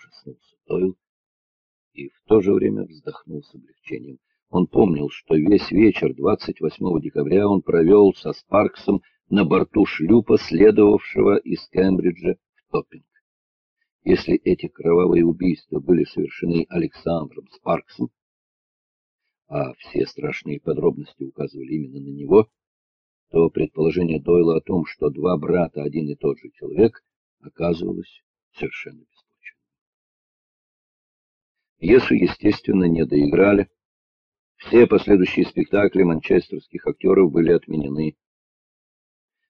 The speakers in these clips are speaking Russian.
ужаснулся Дойл и в то же время вздохнул с облегчением. Он помнил, что весь вечер 28 декабря он провел со Спарксом на борту шлюпа, следовавшего из Кембриджа в Топпинг. Если эти кровавые убийства были совершены Александром Спарксом, а все страшные подробности указывали именно на него, то предположение Дойла о том, что два брата один и тот же человек, оказывалось совершенно. Пьесу, естественно, не доиграли. Все последующие спектакли манчестерских актеров были отменены.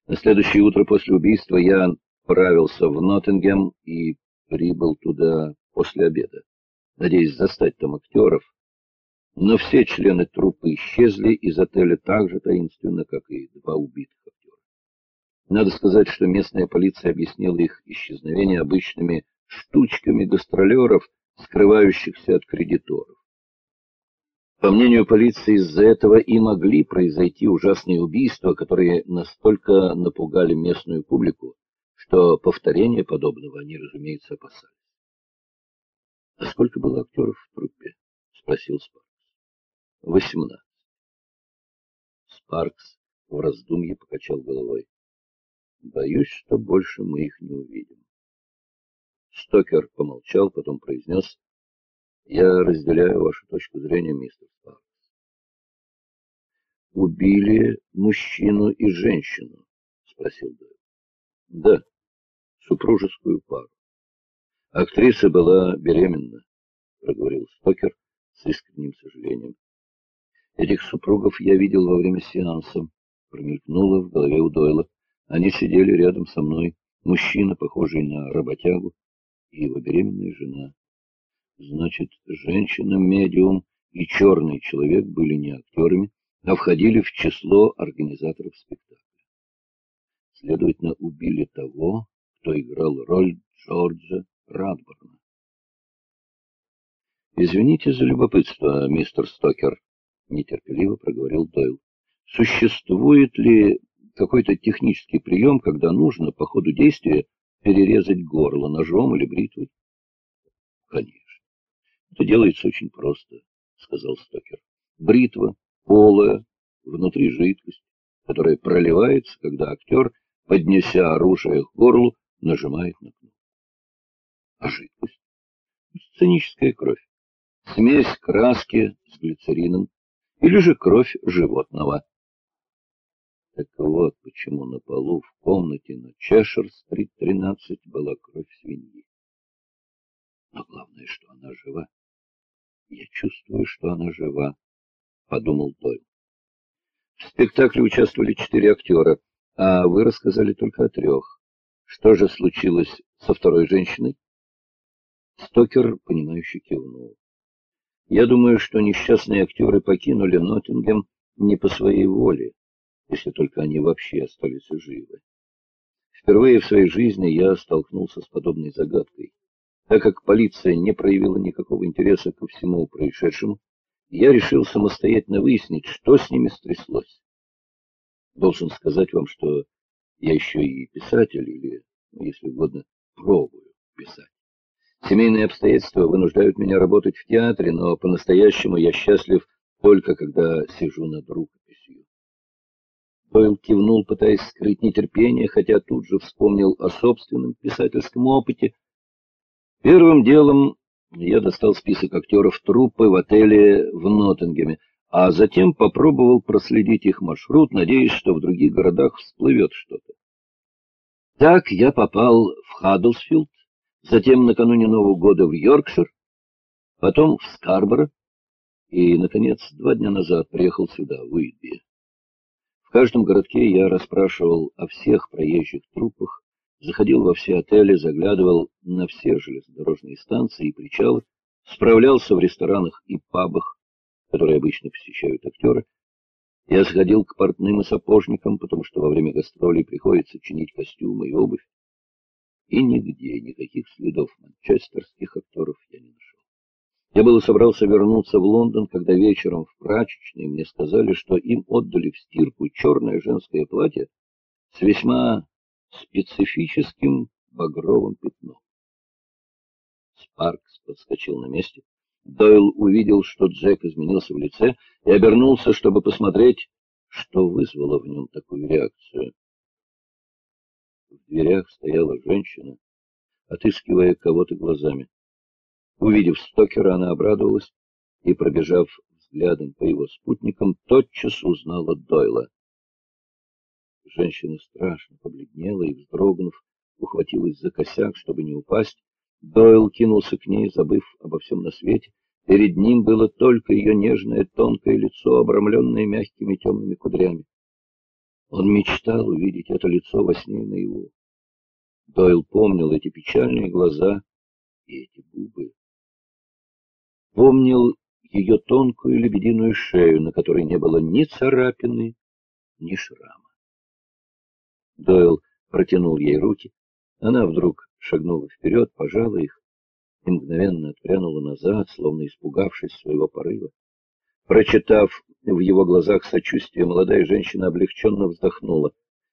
На следующее утро после убийства я отправился в Ноттингем и прибыл туда после обеда, надеясь застать там актеров, но все члены труппы исчезли из отеля так же таинственно, как и два убитых актера. Надо сказать, что местная полиция объяснила их исчезновение обычными штучками гастролеров, скрывающихся от кредиторов. По мнению полиции, из-за этого и могли произойти ужасные убийства, которые настолько напугали местную публику, что повторение подобного они, разумеется, опасались. — А сколько было актеров в труппе? — спросил Спаркс. — Восемнадцать. Спаркс в раздумье покачал головой. — Боюсь, что больше мы их не увидим. Стокер помолчал, потом произнес — я разделяю вашу точку зрения, мистер Спаркс. Убили мужчину и женщину, спросил Дойл. Да, супружескую пару. Актриса была беременна, проговорил Стокер с искренним сожалением. Этих супругов я видел во время сеанса, промелькнуло в голове у Дойла. Они сидели рядом со мной, мужчина, похожий на работягу, и его беременная жена. Значит, женщина-медиум и черный человек были не актерами, а входили в число организаторов спектакля. Следовательно, убили того, кто играл роль Джорджа Радборна. «Извините за любопытство, мистер Стокер», — нетерпеливо проговорил Дойл. «Существует ли какой-то технический прием, когда нужно по ходу действия перерезать горло ножом или бритвой?» «Конечно. Это делается очень просто, сказал Стокер. Бритва, полая, внутри жидкость, которая проливается, когда актер, поднеся оружие к горлу, нажимает на кнопку. А жидкость? Сценическая кровь. Смесь краски с глицерином или же кровь животного. Так вот, почему на полу в комнате на Чешер-стрит 13 была кровь свиньи. Но главное, что она жива. Я чувствую, что она жива, — подумал Дойл. В спектакле участвовали четыре актера, а вы рассказали только о трех. Что же случилось со второй женщиной? Стокер, понимающе кивнул. Я думаю, что несчастные актеры покинули Ноттингем не по своей воле, если только они вообще остались живы. Впервые в своей жизни я столкнулся с подобной загадкой. Так как полиция не проявила никакого интереса ко всему происшедшему, я решил самостоятельно выяснить, что с ними стряслось. Должен сказать вам, что я еще и писатель, или, ну, если угодно, пробую писать. Семейные обстоятельства вынуждают меня работать в театре, но по-настоящему я счастлив только когда сижу над рукописью. Дойл кивнул, пытаясь скрыть нетерпение, хотя тут же вспомнил о собственном писательском опыте, Первым делом я достал список актеров труппы в отеле в Ноттингеме, а затем попробовал проследить их маршрут, надеясь, что в других городах всплывет что-то. Так я попал в Хаддлсфилд, затем накануне Нового года в Йоркшир, потом в Скарборо и, наконец, два дня назад приехал сюда, в Уитби. В каждом городке я расспрашивал о всех проезжих труппах, заходил во все отели, заглядывал на все железнодорожные станции и причалы, справлялся в ресторанах и пабах, которые обычно посещают актеры. Я сходил к портным и сапожникам, потому что во время гастролей приходится чинить костюмы и обувь. И нигде никаких следов манчестерских актеров я не нашел. Я было собрался вернуться в Лондон, когда вечером в прачечной мне сказали, что им отдали в стирку черное женское платье с весьма специфическим багровым пятном. Спаркс подскочил на месте. Дойл увидел, что Джек изменился в лице, и обернулся, чтобы посмотреть, что вызвало в нем такую реакцию. В дверях стояла женщина, отыскивая кого-то глазами. Увидев Стокера, она обрадовалась и, пробежав взглядом по его спутникам, тотчас узнала Дойла. Женщина страшно побледнела и, вздрогнув, ухватилась за косяк, чтобы не упасть. Дойл кинулся к ней, забыв обо всем на свете. Перед ним было только ее нежное тонкое лицо, обрамленное мягкими темными кудрями. Он мечтал увидеть это лицо во сне наяву. Дойл помнил эти печальные глаза и эти губы. Помнил ее тонкую лебединую шею, на которой не было ни царапины, ни шрама. Дойл протянул ей руки. Она вдруг шагнула вперед, пожала их и мгновенно отпрянула назад, словно испугавшись своего порыва. Прочитав в его глазах сочувствие, молодая женщина облегченно вздохнула.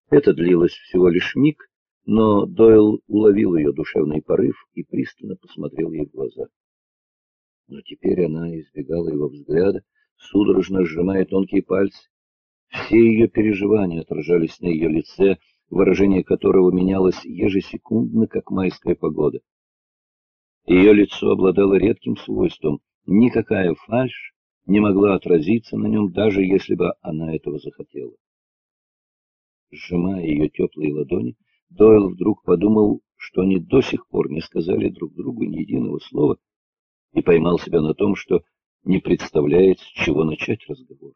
Это длилось всего лишь миг, но Дойл уловил ее душевный порыв и пристально посмотрел ей в глаза. Но теперь она избегала его взгляда, судорожно сжимая тонкие пальцы. Все ее переживания отражались на ее лице, выражение которого менялось ежесекундно, как майская погода. Ее лицо обладало редким свойством. Никакая фальшь не могла отразиться на нем, даже если бы она этого захотела. Сжимая ее теплые ладони, Дойл вдруг подумал, что они до сих пор не сказали друг другу ни единого слова, и поймал себя на том, что не представляет, с чего начать разговор.